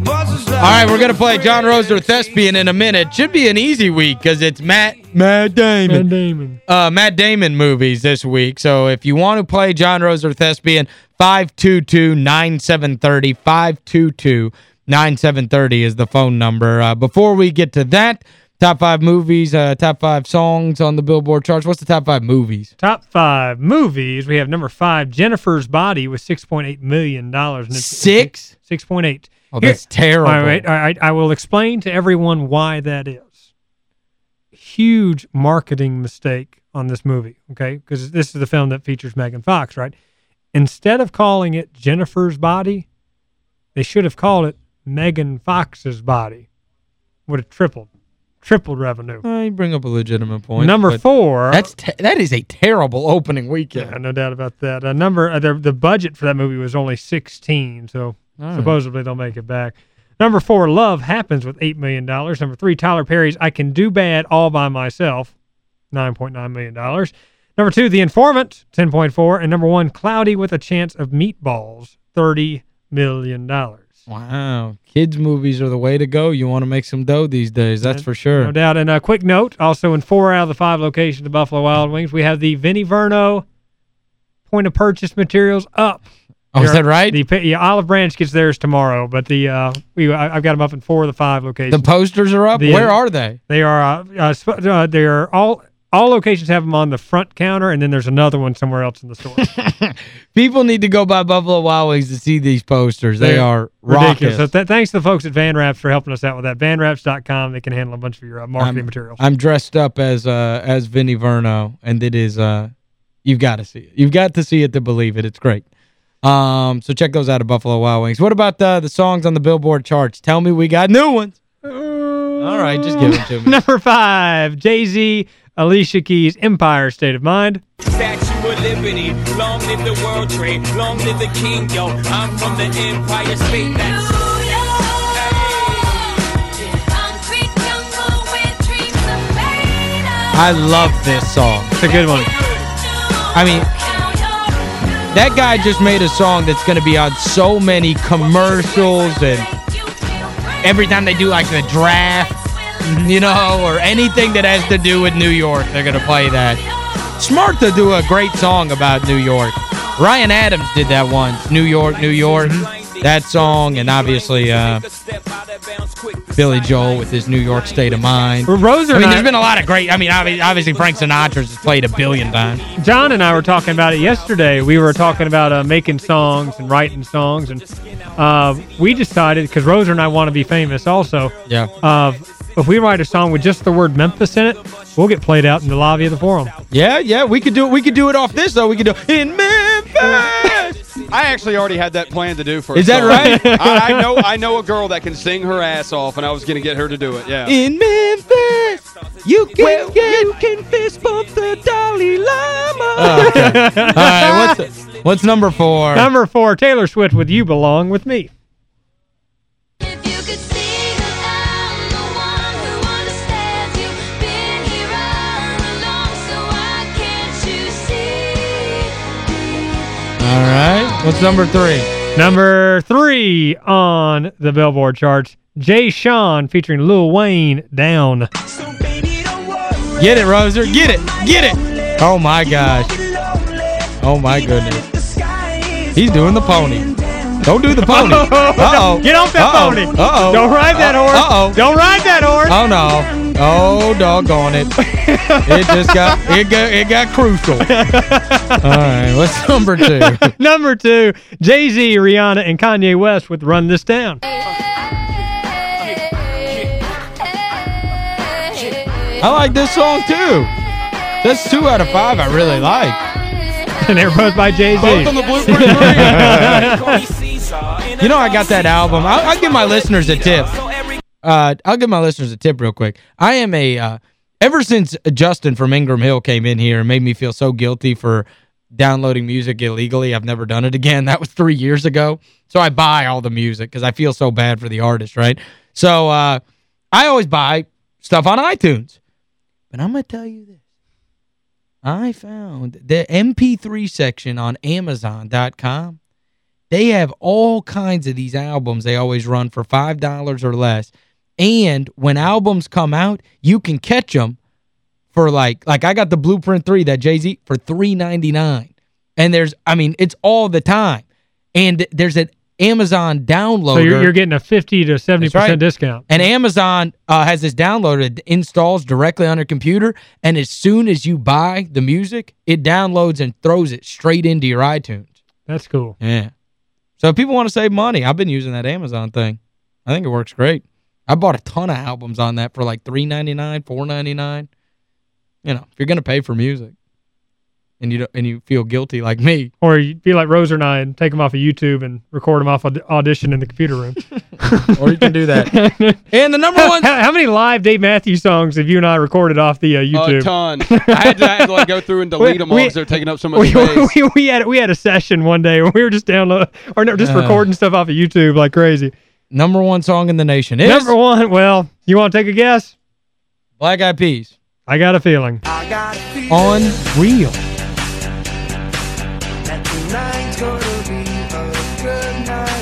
All right, we're going to play John Roser Thespian in a minute. Should be an easy week because it's Matt Matt Damon. Matt Damon. Uh, Matt Damon movies this week. So if you want to play John Roser Thespian, 522-9730, 522-9730 is the phone number. Uh, before we get to that, top five movies, uh, top five songs on the Billboard charts. What's the top five movies? Top five movies. We have number five, Jennifer's Body with $6.8 million. dollars, Six? 6.8. Oh, that's terrible. All right, all right, I will explain to everyone why that is. Huge marketing mistake on this movie, okay? Because this is the film that features Megan Fox, right? Instead of calling it Jennifer's Body, they should have called it Megan Fox's Body. Would have tripled, tripled revenue. I bring up a legitimate point. Number four. That's that is a terrible opening weekend. Yeah, no doubt about that. Uh, number uh, the the budget for that movie was only 16, so right. supposedly they'll make it back. Number four, Love Happens with $8 million. Number three, Tyler Perry's I Can Do Bad All By Myself, $9.9 million. Number two, The Informant, 10.4. And number one, Cloudy with a Chance of Meatballs, $30 million. Wow. Kids movies are the way to go. You want to make some dough these days, that's for sure. No doubt. And a quick note, also in four out of the five locations of Buffalo Wild Wings, we have the Vinnie Verno point of purchase materials up. Oh, is that right? The yeah, Olive Branch gets theirs tomorrow, but the uh, we I, I've got them up in four of the five locations. The posters are up? The- Where are they? they are uh, uh, uh, they are all all locations have them on the front counter, and then there's another one somewhere else in the store. People need to go by Buffalo Wild Wings to see these posters. They They're ridiculous. So th thanks to the folks at Van Wraps for helping us out with that. VanWraps.com. They can handle a bunch of your uh, marketing I'm, materials. I'm dressed up as uh as Vinny Verno, and it is uh you've got to see it. You've got to see it to believe it. It's great. Um, so check those out at Buffalo Wild Wings. What about the the songs on the Billboard charts? Tell me we got new ones. All right, just give it to me. Number five, Jay-Z, Alicia Keys, Empire State of Mind. Statue of Liberty. Long live the World Trade. Long live the King, yo. I'm from the Empire State. That's I love this song. It's a good one. I mean, that guy just made a song that's going to be on so many commercials and every time they do like the draft, you know, or anything that has to do with New York, they're going to play that. Smart to do a great song about New York. Ryan Adams did that once, New York, New York. That song, and obviously uh, Billy Joel with his New York State of Mind. Well, Roser I mean, I- there's been a lot of great, I mean, obviously Frank Sinatra's has played a billion times. John and I were talking about it yesterday. We were talking about uh, making songs and writing songs, and uh, we decided because Roser and I want to be famous also. Yeah. Uh, if we write a song with just the word Memphis in it, we'll get played out in the lobby of the Forum. Yeah, yeah, we could do it. We could do it off this though. We could do it in Memphis. I actually already had that plan to do for a Is that right? I, I know I know a girl that can sing her ass off, and I was going to get her to do it, yeah. in Memphis, you can get you can fist bump the Dalai Lama. okay. All right, what's what's number four? Number four, Taylor Swift with "You Belong with Me." All right, what's number three? Number three on the Billboard charts, Jay Sean featuring Lil Wayne, "Down." Get it, Roser. Get it. Get it. Oh my gosh. Oh my goodness. He's doing the pony. Don't do the pony. Uh-oh. Get off that Uh-oh. pony. Uh-oh. Don't ride that horse. Uh-oh. Don't ride that horse. Oh no. Oh doggone it. it just got it got it got crucial. All right, what's number 2? Number two, Jay-Z, Rihanna, and Kanye West with Run This Town. I like this song too. That's 2 out of 5 I really like. And they're both by Jay-Z. Both on the Blueprint 3. You know I got that album. I'll, I'll give my listeners a tip. Uh, I'll give my listeners a tip real quick. I am a uh, ever since Justin from Ingram Hill came in here and made me feel so guilty for downloading music illegally, I've never done it again. That was three years ago. So I buy all the music because I feel so bad for the artist, right? So uh, I always buy stuff on iTunes. But I'm going to tell you this. I found the MP3 section on Amazon.com. They have all kinds of these albums they always run for $5 or less. And when albums come out, you can catch them for like like I got the Blueprint 3 that Jay-Z for $3.99. And there's I mean, it's all the time. And there's an Amazon downloader. So you're, you're getting a 50 to 70% right. discount. And Amazon uh, has this downloader that installs directly on your computer, and as soon as you buy the music, it downloads and throws it straight into your iTunes. That's cool. Yeah. So if people want to save money, I've been using that Amazon thing. I think it works great. I bought a ton of albums on that for like $3.99, $4.99. You know, if you're going to pay for music and you and you feel guilty like me. Or you be like Rose and I and take them off of YouTube and record them off audition in the computer room. or you can do that. and the number one... How, how, many live Dave Matthews songs have you and I recorded off the uh, YouTube? A ton. I had to, I had to like, go through and delete we, them all because they're taking up so much we, space. We, we, had, we had a session one day where we were just downloading, or no, just uh, recording stuff off of YouTube like crazy. Number one song in the nation is... Number one, well, you want to take a guess? Black Eyed Peas. I got a feeling. I got a feeling. Unreal.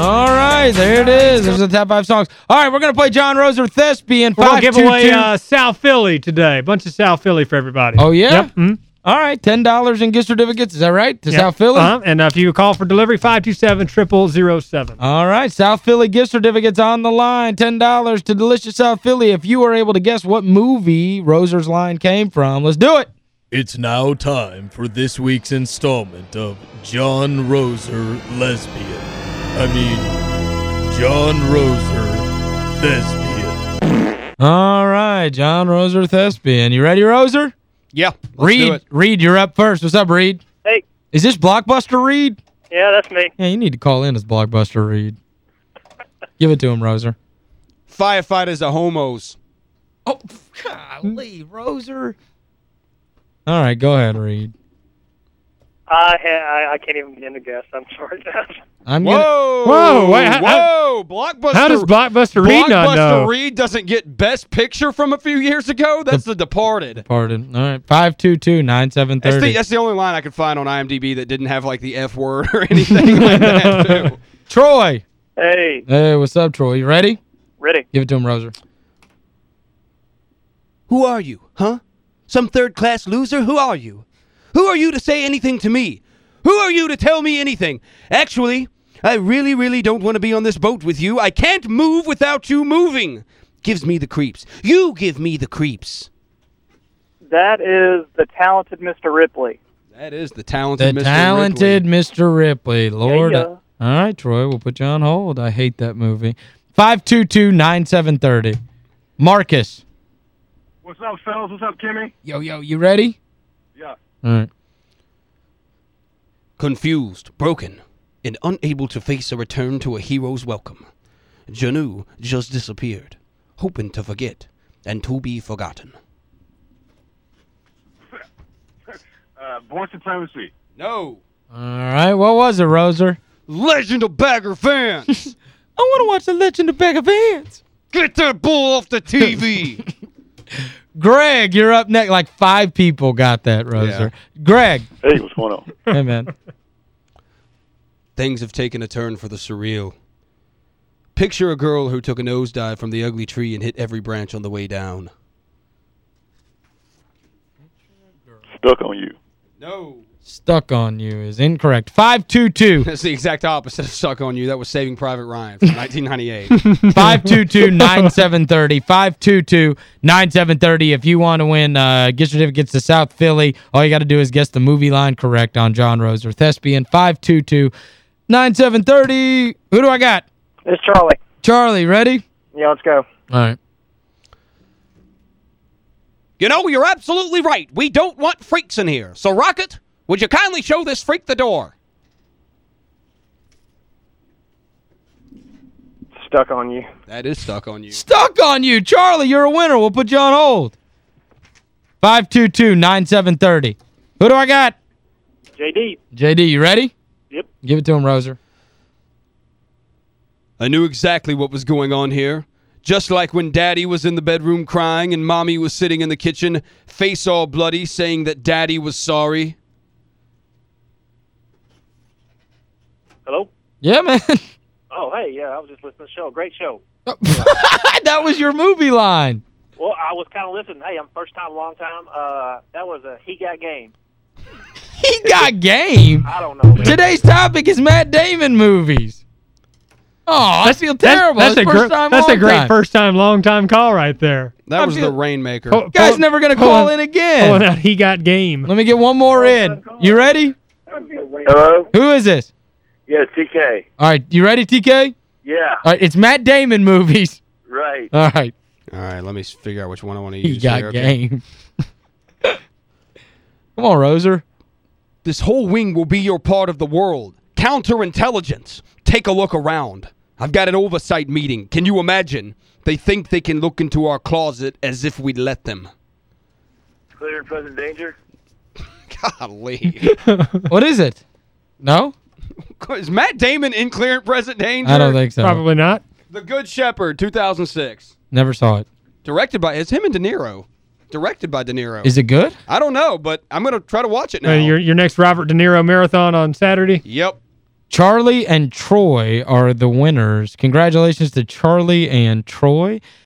All right, there it is. There's the top five songs. All right, we're going to play John Roser Thespian. We're going to give away uh, South Philly today. A bunch of South Philly for everybody. Oh, yeah? Yep. Mm -hmm. All right, $10 in gift certificates. Is that right? To yep. South Philly? Uh -huh. And uh, if you call for delivery, 527-0007. All right, South Philly gift certificates on the line. $10 to Delicious South Philly. If you are able to guess what movie Roser's line came from, let's do it. It's now time for this week's installment of John Roser Lesbian. I mean, John Roser Thespian. All right, John Roser Thespian. You ready, Roser? Yeah, Reed, Reed, you're up first. What's up, Reed? Hey. Is this Blockbuster Reed? Yeah, that's me. Yeah, you need to call in as Blockbuster Reed. Give it to him, Roser. Firefighters are homos. Oh, golly, Roser. All right, go ahead, Reed. I, I I can't even begin to guess. I'm sorry. I'm whoa, whoa, wait, how, whoa! Blockbuster. How does Blockbuster Reed not know? Blockbuster Reed doesn't get Best Picture from a few years ago. That's The, the Departed. Departed. All right, five two two nine seven thirty. That's the, that's the only line I could find on IMDb that didn't have like the F word or anything like that. Too. Troy. Hey. Hey, what's up, Troy? You ready? Ready. Give it to him, Roser. Who are you, huh? Some third-class loser? Who are you? Who are you to say anything to me? Who are you to tell me anything? Actually, I really, really don't want to be on this boat with you. I can't move without you moving. Gives me the creeps. You give me the creeps. That is the talented Mr. Ripley. That is the talented the Mr. talented Ripley. Mr. Ripley. Lord. Yeah, yeah. All right, Troy, we'll put you on hold. I hate that movie. 522-9730. Marcus. What's up, fellas? What's up, Kimmy? Yo, yo, you ready? Yeah. All right. Confused, broken, and unable to face a return to a hero's welcome, Junuh just disappeared, hoping to forget and to be forgotten. uh, Bourne Supremacy. No. All right, what was it, Roser? Legend of Bagger Vance. I want to watch The Legend of Bagger Vance. Get that bull off the TV. Greg, you're up next. Like five people got that, Roser. Yeah. Greg. Hey, what's going on? hey, man. Things have taken a turn for the surreal. Picture a girl who took a nosedive from the ugly tree and hit every branch on the way down. Stuck on you. No. Stuck on you is incorrect. 522. That's the exact opposite of stuck on you. That was Saving Private Ryan from 1998. 522-9730. 522-9730. If you want to win uh, gift certificates to South Philly, all you got to do is guess the movie line correct on John Roser Thespian. 522-9730. Who do I got? It's Charlie. Charlie, ready? Yeah, let's go. All right. You know, you're absolutely right. We don't want freaks in here. So, Rocket, would you kindly show this freak the door? Stuck on you. That is stuck on you. Stuck on you. Charlie, you're a winner. We'll put you on hold. 522-9730. Who do I got? JD. JD, you ready? Yep. Give it to him, Roser. I knew exactly what was going on here. Just like when Daddy was in the bedroom crying and Mommy was sitting in the kitchen, face all bloody, saying that Daddy was sorry. Hello? Yeah, man. Oh, hey, yeah, I was just listening to the show. Great show. that was your movie line. Well, I was kind of listening. Hey, I'm first time, long time. Uh, that was a He Got Game. He got game. I don't know. man. Today's topic is Matt Damon movies. Oh, I feel That's- terrible. That's, It's a, first great, time, that's a great time. first time, long time call right there. That I was feel- the Rainmaker. Pull- Guy's pull- never going to call on- in again. Pulling out, he got game. Let me get one more in. You ready? Hello? Who is this? Yeah, TK. All right, you ready, TK? Yeah, All right, it's Matt Damon movies. right. All right. All right, let me figure out which one I want to He use got here. Okay. game. Come on, Roser. This whole wing will be your part of the world. Counterintelligence. Take a look around. I've got an oversight meeting. Can you imagine? They think they can look into our closet as if we'd let them. Clear and present danger? Golly. What is it? No? Is Matt Damon in Clear and Present Danger? I don't think so. Probably not. The Good Shepherd, 2006. Never saw it. Directed by, it's him and De Niro. Directed by De Niro. Is it good? I don't know, but I'm going to try to watch it now. Uh, your, your next Robert De Niro marathon on Saturday. yep. Charlie and Troy are the winners. Congratulations to Charlie and Troy.